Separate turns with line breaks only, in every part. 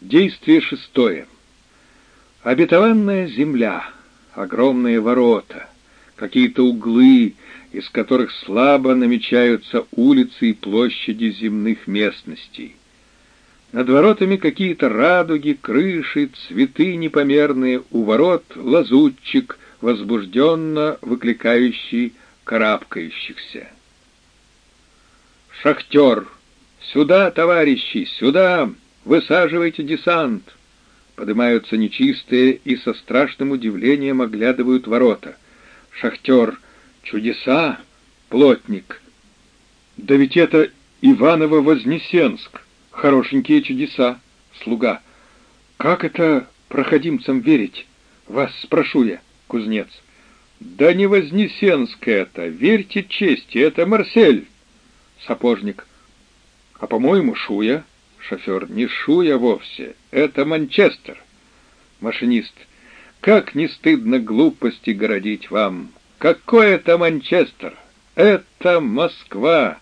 Действие шестое. Обетованная земля, огромные ворота, какие-то углы, из которых слабо намечаются улицы и площади земных местностей. Над воротами какие-то радуги, крыши, цветы непомерные, у ворот лазутчик, возбужденно выкликающий карабкающихся. «Шахтер! Сюда, товарищи, сюда! Высаживайте десант!» Поднимаются нечистые и со страшным удивлением оглядывают ворота. Шахтер! Чудеса! Плотник! Да ведь это Иваново-Вознесенск! Хорошенькие чудеса! Слуга! Как это проходимцам верить? Вас спрошу я, кузнец. Да не Вознесенск это, верьте чести, это Марсель. Сапожник. А по-моему, Шуя. Шофер. Не Шуя вовсе, это Манчестер. Машинист. Как не стыдно глупости городить вам. Какой это Манчестер? Это Москва.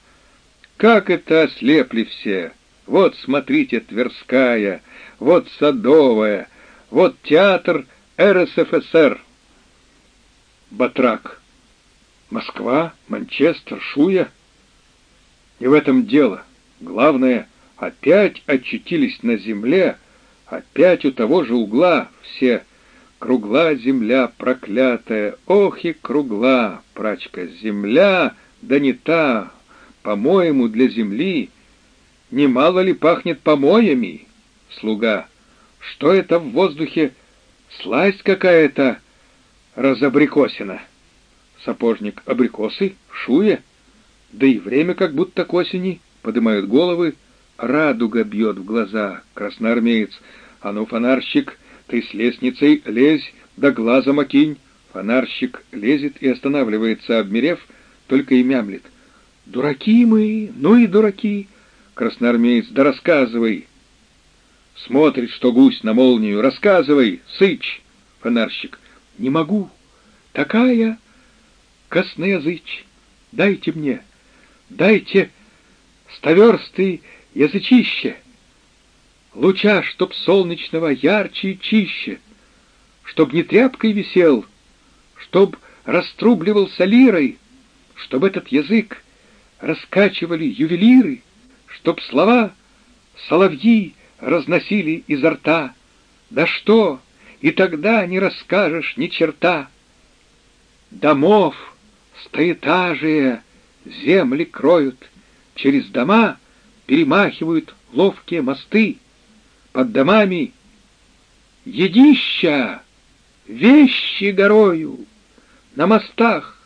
Как это ослепли все. Вот, смотрите, Тверская, вот Садовая, вот театр РСФСР. Батрак. Москва, Манчестер, Шуя. И в этом дело. Главное, опять очутились на земле, опять у того же угла все. Кругла земля проклятая, ох и кругла, прачка, земля, да не та, по-моему, для земли. Немало ли пахнет помоями? Слуга. Что это в воздухе? Сласть какая-то разабрикосина. Сапожник. Абрикосы? Шуя? Да и время как будто к осени. Поднимают головы. Радуга бьет в глаза. Красноармеец. А ну, фонарщик, ты с лестницей лезь, да глазом окинь. Фонарщик лезет и останавливается, обмерев, только и мямлет. «Дураки мы, ну и дураки!» Красноармеец, да рассказывай. Смотрит, что гусь на молнию. Рассказывай, сыч. Фонарщик, не могу. Такая косноязыч. Дайте мне, дайте стоверстый язычище. Луча, чтоб солнечного ярче и чище, Чтоб не тряпкой висел, чтоб раструбливался лирой, Чтоб этот язык раскачивали ювелиры, Чтоб слова соловьи разносили изо рта. Да что, и тогда не расскажешь ни черта. Домов стоэтажие земли кроют, через дома перемахивают ловкие мосты, под домами. Едища, вещи горою, на мостах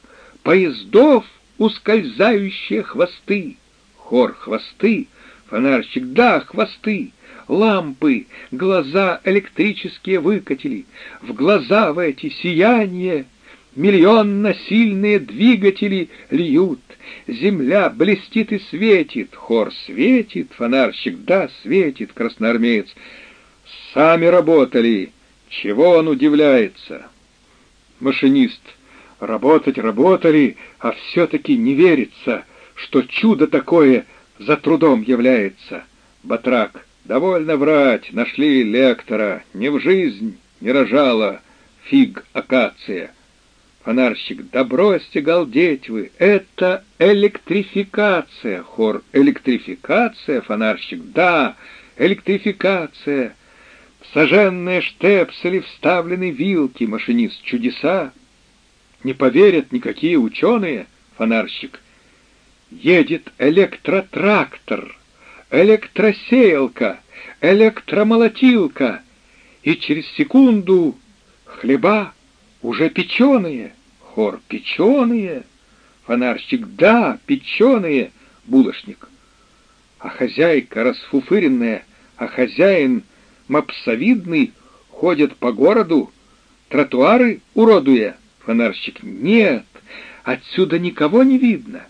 поездов ускользающие хвосты, хор хвосты, фонарщик, да, хвосты, лампы, глаза электрические выкатили, в глаза в эти сияния миллионно сильные двигатели льют, земля блестит и светит, хор светит, фонарщик, да, светит, красноармеец. Сами работали, чего он удивляется? Машинист, работать работали, а все-таки не верится, что чудо такое за трудом является. Батрак, довольно врать, нашли лектора, не в жизнь не рожала фиг акация. Фонарщик, да бросьте галдеть вы, это электрификация. Хор, электрификация, фонарщик, да, электрификация. В соженные штепсели вставлены вилки, машинист, чудеса. Не поверят никакие ученые, фонарщик. Едет электротрактор, электросеялка, электромолотилка, и через секунду хлеба уже печеные. Хор печеные. Фонарщик, да, печеные. Булочник. А хозяйка расфуфыренная, а хозяин мопсовидный ходят по городу, тротуары уродуя. Фонарщик, нет, отсюда никого не видно.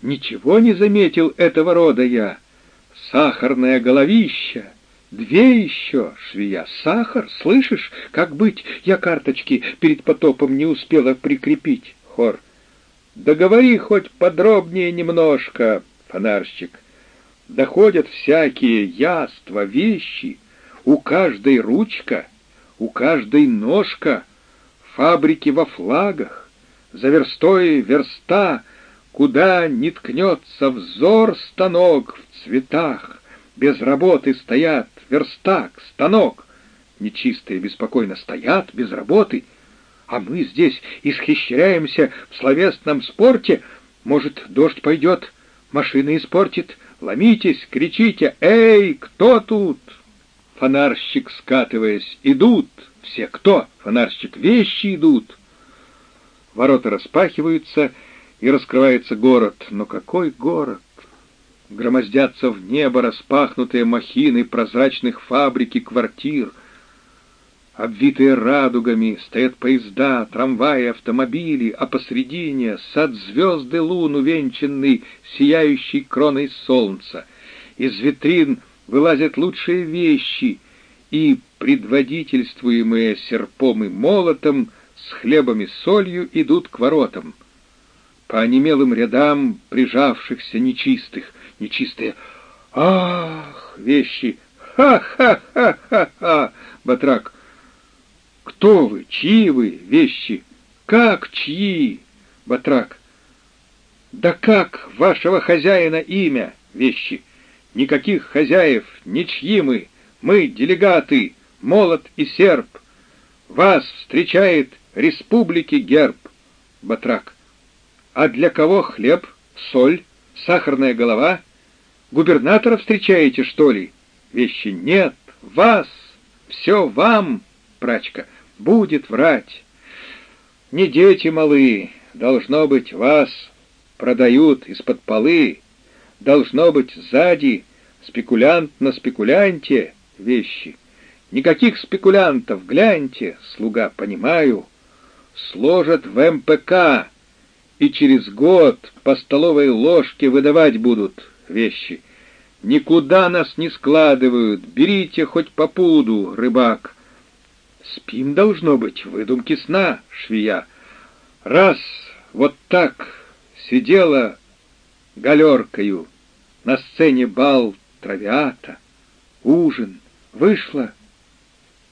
Ничего не заметил этого рода я. Сахарная головища, Две еще, швея, сахар, слышишь? Как быть? Я карточки перед потопом не успела прикрепить. Хор. Договори хоть подробнее немножко, фонарщик. Доходят всякие яства, вещи. у каждой ручка, у каждой ножка, фабрики во флагах, за верстой верста, куда не ткнется взор станок в цветах, без работы стоят верстак, станок, нечистые беспокойно стоят без работы, а мы здесь исхищряемся в словесном спорте, может, дождь пойдет, машина испортит, ломитесь, кричите, «Эй, кто тут?» Фонарщик, скатываясь, идут, все кто? Фонарщик, вещи идут. Ворота распахиваются, и раскрывается город. Но какой город? Громоздятся в небо распахнутые махины прозрачных фабрик и квартир — Обвитые радугами стоят поезда, трамваи, автомобили, а посредине сад звезды лун, увенчанный сияющей кроной солнца. Из витрин вылазят лучшие вещи, и, предводительствуемые серпом и молотом, с хлебом и солью идут к воротам. По онемелым рядам прижавшихся нечистых, нечистые «Ах!» вещи «Ха-ха-ха-ха-ха!» Батрак кто вы? Чьи вы вещи? Как чьи? Батрак. Да как вашего хозяина имя вещи? Никаких хозяев, ничьи мы. Мы делегаты, молот и серп. Вас встречает республики герб. Батрак. А для кого хлеб, соль, сахарная голова? Губернатора встречаете, что ли? Вещи нет, вас, все вам, прачка будет врать. Не дети малые, должно быть, вас продают из-под полы, должно быть, сзади спекулянт на спекулянте вещи. Никаких спекулянтов, гляньте, слуга, понимаю, сложат в МПК, и через год по столовой ложке выдавать будут вещи. Никуда нас не складывают, берите хоть по пуду, рыбак. Спим, должно быть, выдумки сна, швея. Раз вот так сидела галеркою, на сцене бал травиата, ужин, вышла,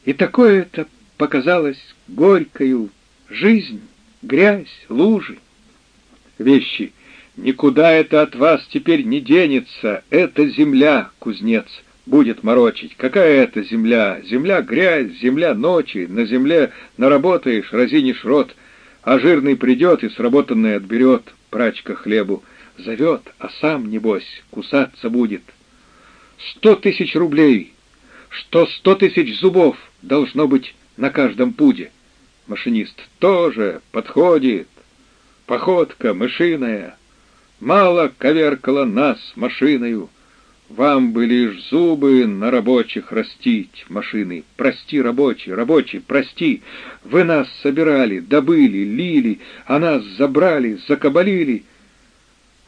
и такое это показалось горькою жизнь, грязь, лужи. Вещи, никуда это от вас теперь не денется, это земля, кузнец — будет морочить. Какая это земля? Земля — грязь, земля — ночи. На земле наработаешь, разинишь рот, а жирный придет и сработанный отберет, прачка хлебу. Зовет, а сам, небось, кусаться будет. Сто тысяч рублей! Что сто тысяч зубов должно быть на каждом пуде? Машинист тоже подходит. Походка мышиная. Мало коверкала нас машиною. Вам бы лишь зубы на рабочих растить, машины. Прости, рабочие, рабочие, прости. Вы нас собирали, добыли, лили, а нас забрали, закабалили.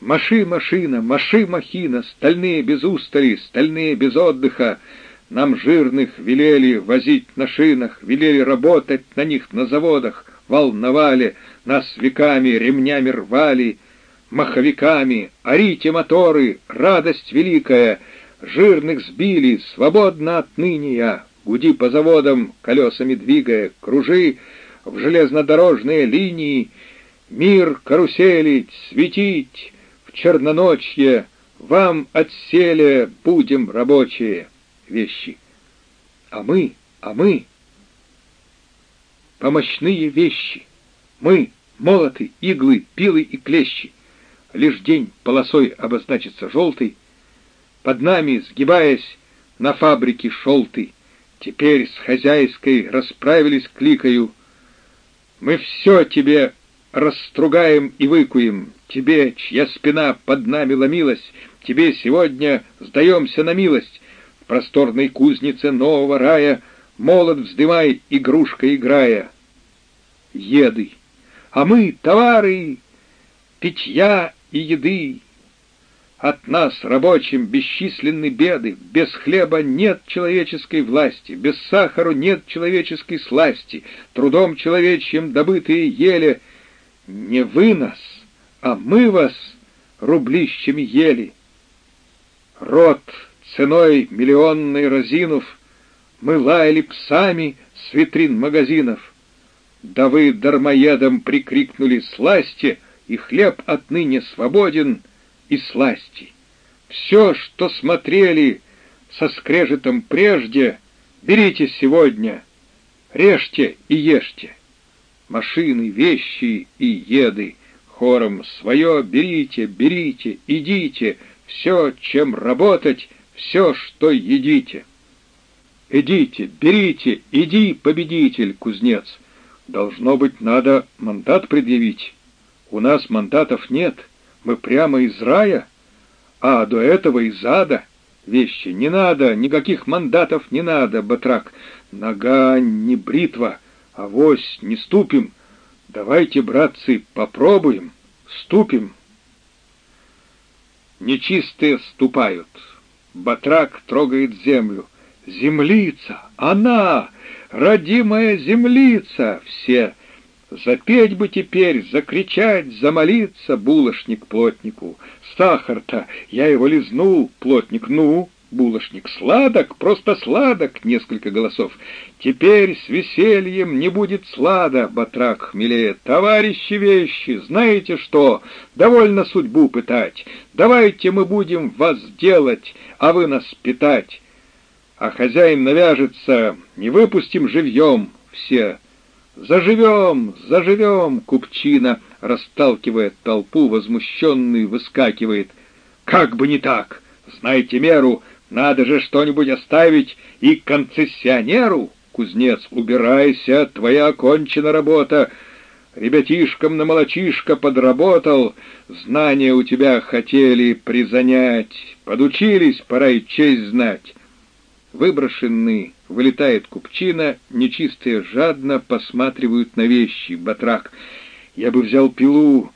Маши, машина, маши, махина, стальные без устали, стальные без отдыха. Нам жирных велели возить на шинах, велели работать на них на заводах, волновали, нас веками ремнями рвали, маховиками, орите моторы, радость великая, жирных сбили, свободно отныне я, гуди по заводам, колесами двигая, кружи в железнодорожные линии, мир каруселить, светить, в черноночье, вам отселе будем рабочие вещи. А мы, а мы, помощные вещи, мы, молоты, иглы, пилы и клещи — лишь день полосой обозначится желтый, под нами, сгибаясь, на фабрике шелты, теперь с хозяйской расправились кликою. Мы все тебе расстругаем и выкуем, тебе, чья спина под нами ломилась, тебе сегодня сдаемся на милость. В просторной кузнице нового рая молот вздымай, игрушка играя. Еды, а мы, товары, питья и еды. От нас, рабочим, бесчисленны беды, без хлеба нет человеческой власти, без сахару нет человеческой сласти, трудом человечьим добытые ели. Не вы нас, а мы вас рублищами ели. Рот ценой миллионной разинув, Мы лаяли псами с витрин магазинов. Да вы дармоедом прикрикнули «Сласти!» и хлеб отныне свободен и сласти. Все, что смотрели со скрежетом прежде, берите сегодня, режьте и ешьте. Машины, вещи и еды, хором свое берите, берите, идите, все, чем работать, все, что едите. Идите, берите, иди, победитель, кузнец. Должно быть, надо мандат предъявить. У нас мандатов нет, мы прямо из рая, а до этого из ада. Вещи не надо, никаких мандатов не надо, батрак. Нога не бритва, а вось не ступим. Давайте, братцы, попробуем, ступим. Нечистые ступают. Батрак трогает землю. Землица! Она! Родимая землица! Все! Запеть бы теперь, закричать, замолиться, булочник плотнику. Сахар-то, я его лизнул, плотник, ну, булочник, сладок, просто сладок, несколько голосов. Теперь с весельем не будет слада, батрак хмелеет. Товарищи вещи, знаете что, довольно судьбу пытать. Давайте мы будем вас делать, а вы нас питать а хозяин навяжется, не выпустим живьем все. Заживем, заживем, купчина, расталкивает толпу, возмущенный выскакивает. Как бы не так, знаете меру, надо же что-нибудь оставить и концессионеру. Кузнец, убирайся, твоя окончена работа. Ребятишкам на молочишко подработал, знания у тебя хотели призанять. Подучились, пора и честь знать. Выброшенный вылетает купчина, нечистые жадно посматривают на вещи. Батрак. Я бы взял пилу,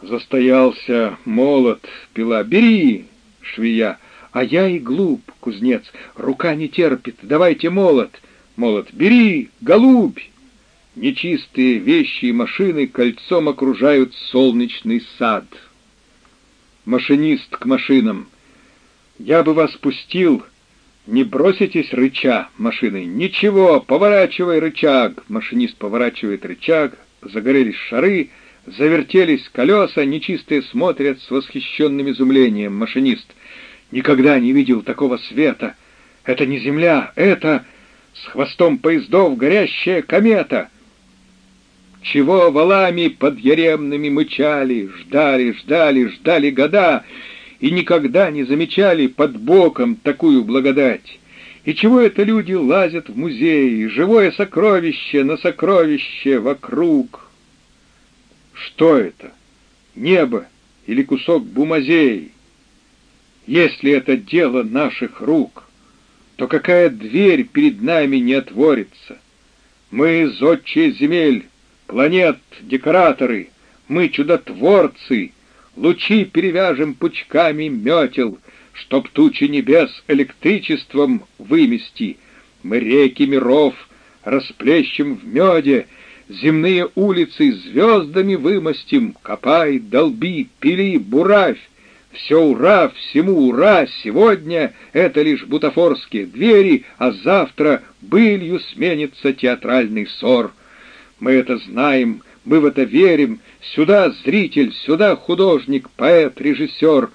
застоялся, молот, пила. Бери, швея. А я и глуп, кузнец. Рука не терпит. Давайте молот. Молот. Бери, голубь. Нечистые вещи и машины кольцом окружают солнечный сад. Машинист к машинам. Я бы вас пустил, не броситесь рыча машины. Ничего, поворачивай рычаг. Машинист поворачивает рычаг, загорелись шары, завертелись колеса, нечистые смотрят с восхищенным изумлением. Машинист никогда не видел такого света. Это не земля, это с хвостом поездов горящая комета. Чего валами под яремными мычали, ждали, ждали, ждали года, и никогда не замечали под боком такую благодать. И чего это люди лазят в музеи, живое сокровище на сокровище вокруг? Что это? Небо или кусок бумазей? Если это дело наших рук, то какая дверь перед нами не отворится? Мы зодчие земель, планет, декораторы, мы чудотворцы — лучи перевяжем пучками метел, чтоб тучи небес электричеством вымести. Мы реки миров расплещем в меде, земные улицы звездами вымостим, копай, долби, пили, буравь. Все ура, всему ура, сегодня это лишь бутафорские двери, а завтра былью сменится театральный ссор. Мы это знаем, мы в это верим. Сюда зритель, сюда художник, поэт, режиссер.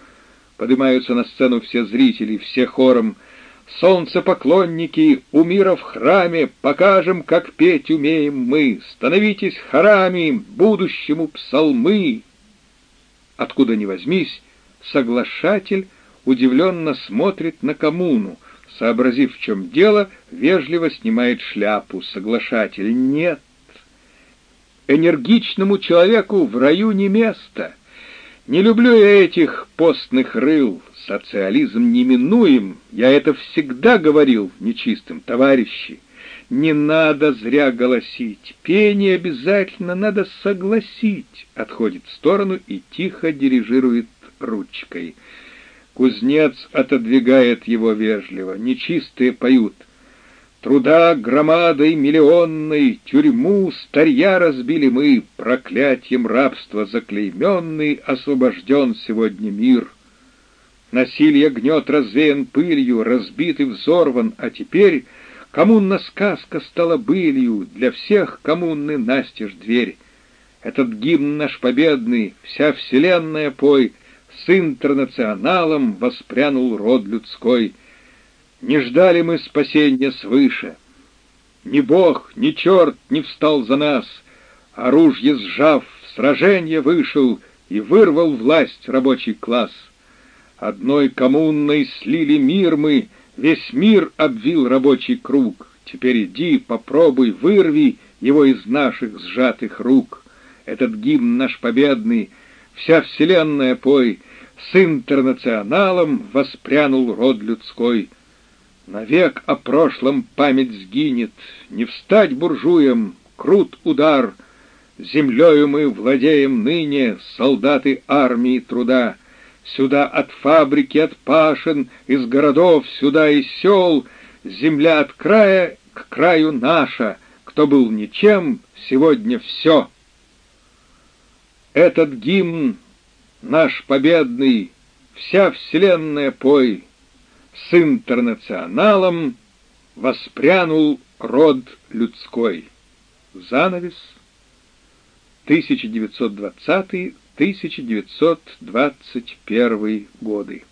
Поднимаются на сцену все зрители, все хором. Солнцепоклонники, у мира в храме, покажем, как петь умеем мы. Становитесь хорами, будущему псалмы. Откуда ни возьмись, соглашатель удивленно смотрит на коммуну. Сообразив, в чем дело, вежливо снимает шляпу. Соглашатель «Нет, Энергичному человеку в раю не место. Не люблю я этих постных рыл. Социализм неминуем. Я это всегда говорил нечистым, товарищи. Не надо зря голосить. Пение обязательно надо согласить. Отходит в сторону и тихо дирижирует ручкой. Кузнец отодвигает его вежливо. Нечистые поют — Труда громадой миллионной Тюрьму старья разбили мы, Проклятьем рабства заклейменный Освобожден сегодня мир. Насилие гнет развеян пылью, Разбит и взорван, а теперь Коммунна сказка стала былью, для всех коммунны настежь дверь. Этот гимн наш победный, вся вселенная пой, с интернационалом воспрянул род людской. Не ждали мы спасения свыше. Ни бог, ни черт не встал за нас, оружие сжав, в сражение вышел и вырвал власть рабочий класс. Одной коммунной слили мир мы, весь мир обвил рабочий круг. Теперь иди, попробуй, вырви его из наших сжатых рук. Этот гимн наш победный, вся вселенная пой, с интернационалом воспрянул род людской. Навек о прошлом память сгинет, не встать буржуям, крут удар. Землею мы владеем ныне, солдаты армии труда. Сюда от фабрики, от пашин, из городов, сюда из сел, земля от края к краю наша, кто был ничем, сегодня все. Этот гимн наш победный, вся вселенная пой, с интернационалом воспрянул род людской. Занавес 1920-1921 годы.